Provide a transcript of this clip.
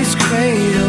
always crazy.